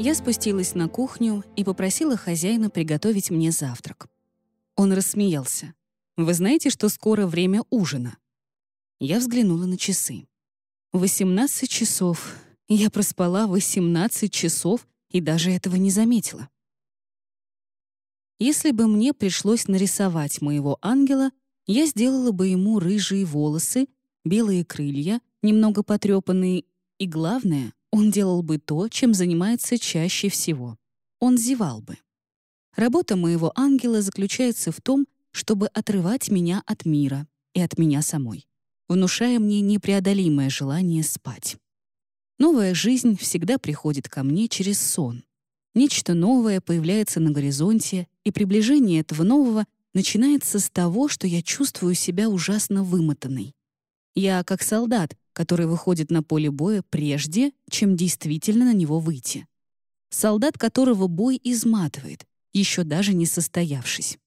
Я спустилась на кухню и попросила хозяина приготовить мне завтрак. Он рассмеялся. «Вы знаете, что скоро время ужина?» Я взглянула на часы. 18 часов. Я проспала 18 часов и даже этого не заметила. Если бы мне пришлось нарисовать моего ангела, я сделала бы ему рыжие волосы, белые крылья, немного потрепанные, и главное, он делал бы то, чем занимается чаще всего. Он зевал бы. Работа моего ангела заключается в том, чтобы отрывать меня от мира и от меня самой, внушая мне непреодолимое желание спать. Новая жизнь всегда приходит ко мне через сон. Нечто новое появляется на горизонте, и приближение этого нового начинается с того, что я чувствую себя ужасно вымотанной. Я как солдат, который выходит на поле боя прежде, чем действительно на него выйти. Солдат, которого бой изматывает, еще даже не состоявшись.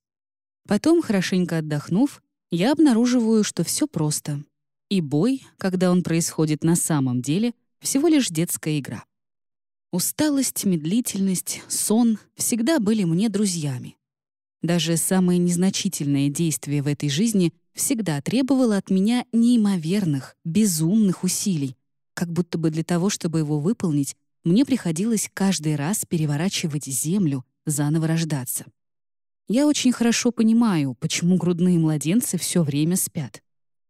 Потом, хорошенько отдохнув, я обнаруживаю, что все просто. И бой, когда он происходит на самом деле, всего лишь детская игра. Усталость, медлительность, сон всегда были мне друзьями. Даже самое незначительное действие в этой жизни всегда требовало от меня неимоверных, безумных усилий, как будто бы для того, чтобы его выполнить, мне приходилось каждый раз переворачивать землю, заново рождаться. Я очень хорошо понимаю, почему грудные младенцы все время спят.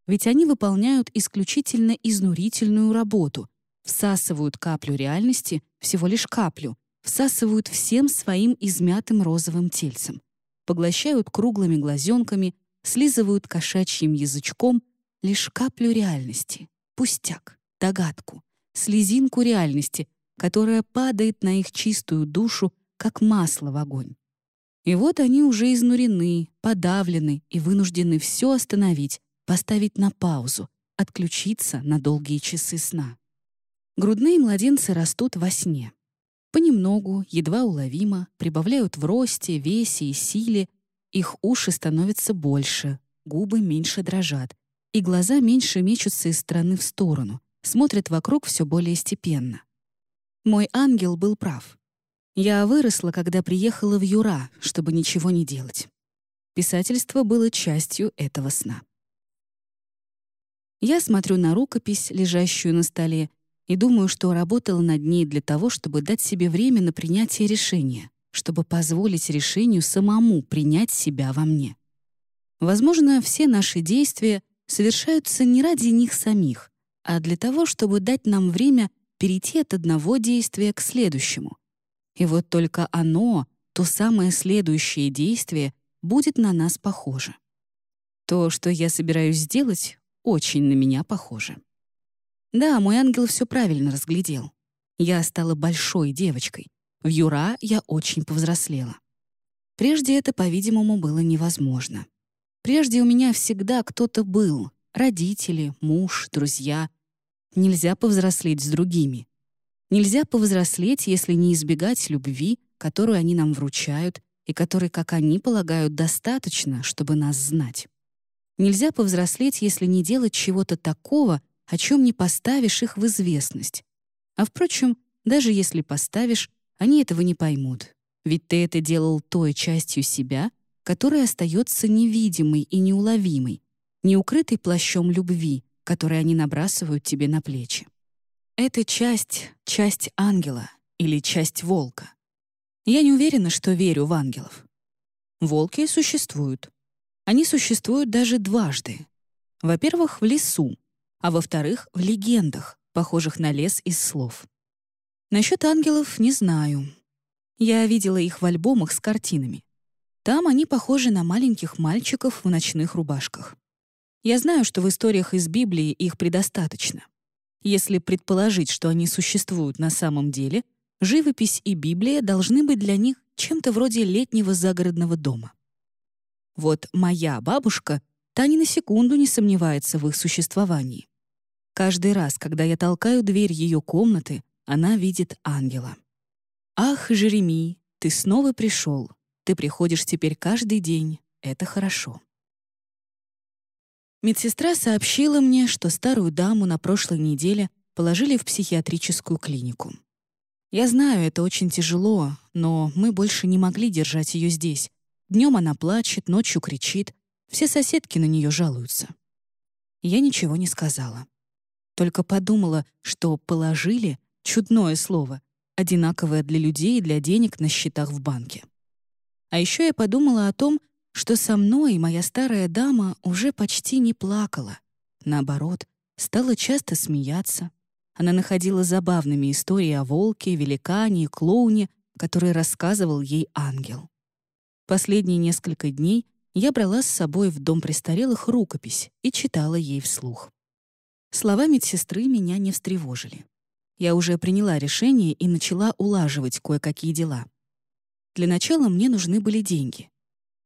Ведь они выполняют исключительно изнурительную работу, всасывают каплю реальности, всего лишь каплю, всасывают всем своим измятым розовым тельцем, поглощают круглыми глазенками, слизывают кошачьим язычком лишь каплю реальности, пустяк, догадку, слезинку реальности, которая падает на их чистую душу, как масло в огонь. И вот они уже изнурены, подавлены и вынуждены все остановить, поставить на паузу, отключиться на долгие часы сна. Грудные младенцы растут во сне. Понемногу, едва уловимо, прибавляют в росте, весе и силе, их уши становятся больше, губы меньше дрожат, и глаза меньше мечутся из стороны в сторону, смотрят вокруг все более степенно. Мой ангел был прав. Я выросла, когда приехала в Юра, чтобы ничего не делать. Писательство было частью этого сна. Я смотрю на рукопись, лежащую на столе, и думаю, что работала над ней для того, чтобы дать себе время на принятие решения, чтобы позволить решению самому принять себя во мне. Возможно, все наши действия совершаются не ради них самих, а для того, чтобы дать нам время перейти от одного действия к следующему. И вот только оно, то самое следующее действие, будет на нас похоже. То, что я собираюсь сделать, очень на меня похоже. Да, мой ангел все правильно разглядел. Я стала большой девочкой. В Юра я очень повзрослела. Прежде это, по-видимому, было невозможно. Прежде у меня всегда кто-то был — родители, муж, друзья. Нельзя повзрослеть с другими. Нельзя повзрослеть, если не избегать любви, которую они нам вручают и которой, как они полагают, достаточно, чтобы нас знать. Нельзя повзрослеть, если не делать чего-то такого, о чем не поставишь их в известность. А впрочем, даже если поставишь, они этого не поймут. Ведь ты это делал той частью себя, которая остается невидимой и неуловимой, не укрытой плащом любви, который они набрасывают тебе на плечи. Это часть, часть ангела или часть волка. Я не уверена, что верю в ангелов. Волки существуют. Они существуют даже дважды. Во-первых, в лесу, а во-вторых, в легендах, похожих на лес из слов. Насчет ангелов не знаю. Я видела их в альбомах с картинами. Там они похожи на маленьких мальчиков в ночных рубашках. Я знаю, что в историях из Библии их предостаточно. Если предположить, что они существуют на самом деле, живопись и Библия должны быть для них чем-то вроде летнего загородного дома. Вот моя бабушка, та ни на секунду не сомневается в их существовании. Каждый раз, когда я толкаю дверь ее комнаты, она видит ангела. «Ах, Жереми, ты снова пришел. Ты приходишь теперь каждый день. Это хорошо». Медсестра сообщила мне, что старую даму на прошлой неделе положили в психиатрическую клинику. Я знаю, это очень тяжело, но мы больше не могли держать ее здесь. Днем она плачет, ночью кричит. Все соседки на нее жалуются. Я ничего не сказала. Только подумала, что «положили» — чудное слово, одинаковое для людей и для денег на счетах в банке. А еще я подумала о том, что со мной моя старая дама уже почти не плакала. Наоборот, стала часто смеяться, она находила забавными истории о волке, великане и клоуне, которые рассказывал ей ангел. Последние несколько дней я брала с собой в дом престарелых рукопись и читала ей вслух. Слова медсестры меня не встревожили. Я уже приняла решение и начала улаживать кое-какие дела. Для начала мне нужны были деньги.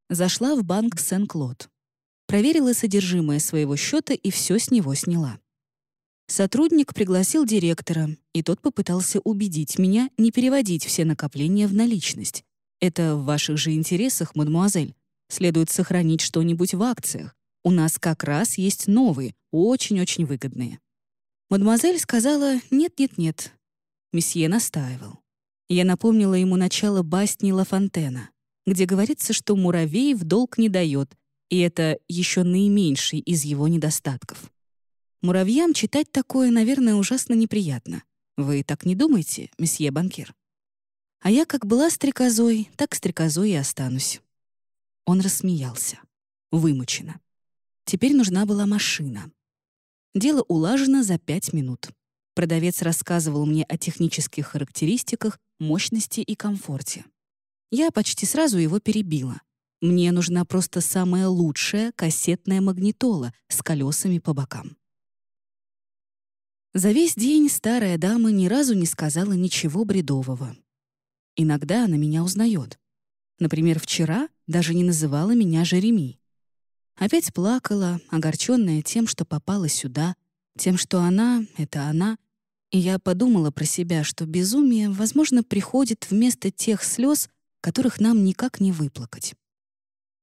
Зашла в банк Сен-Клод. Проверила содержимое своего счета и все с него сняла. Сотрудник пригласил директора, и тот попытался убедить меня не переводить все накопления в наличность. Это в ваших же интересах, мадемуазель. Следует сохранить что-нибудь в акциях. У нас как раз есть новые, очень-очень выгодные. Мадемуазель сказала «нет-нет-нет». Месье настаивал. Я напомнила ему начало басни Ла Фонтена, где говорится, что муравей в долг не дает, и это еще наименьший из его недостатков. Муравьям читать такое, наверное, ужасно неприятно. Вы так не думаете, месье банкир? А я как была стрекозой, так стрекозой и останусь. Он рассмеялся. Вымучено. Теперь нужна была машина. Дело улажено за пять минут. Продавец рассказывал мне о технических характеристиках, мощности и комфорте. Я почти сразу его перебила. Мне нужна просто самая лучшая кассетная магнитола с колесами по бокам. За весь день старая дама ни разу не сказала ничего бредового. Иногда она меня узнает. Например, вчера даже не называла меня Жереми. Опять плакала, огорченная тем, что попала сюда, тем, что она — это она. И я подумала про себя, что безумие, возможно, приходит вместо тех слез, которых нам никак не выплакать.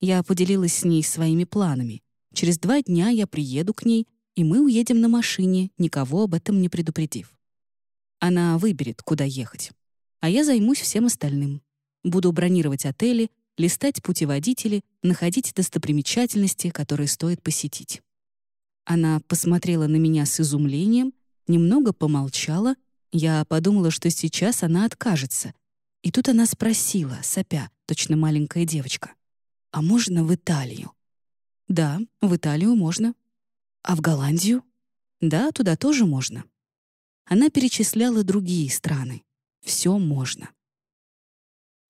Я поделилась с ней своими планами. Через два дня я приеду к ней и мы уедем на машине, никого об этом не предупредив. Она выберет, куда ехать. А я займусь всем остальным. Буду бронировать отели, листать путеводители, находить достопримечательности, которые стоит посетить. Она посмотрела на меня с изумлением, немного помолчала. Я подумала, что сейчас она откажется. И тут она спросила, сопя, точно маленькая девочка, «А можно в Италию?» «Да, в Италию можно», а в Голландию? Да, туда тоже можно. Она перечисляла другие страны. Все можно.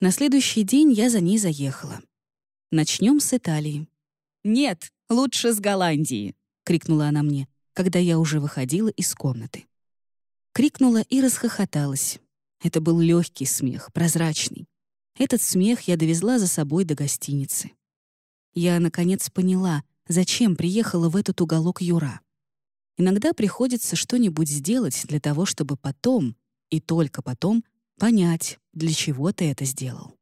На следующий день я за ней заехала. Начнем с Италии. «Нет, лучше с Голландии!» — крикнула она мне, когда я уже выходила из комнаты. Крикнула и расхохоталась. Это был легкий смех, прозрачный. Этот смех я довезла за собой до гостиницы. Я, наконец, поняла, зачем приехала в этот уголок Юра. Иногда приходится что-нибудь сделать для того, чтобы потом, и только потом, понять, для чего ты это сделал.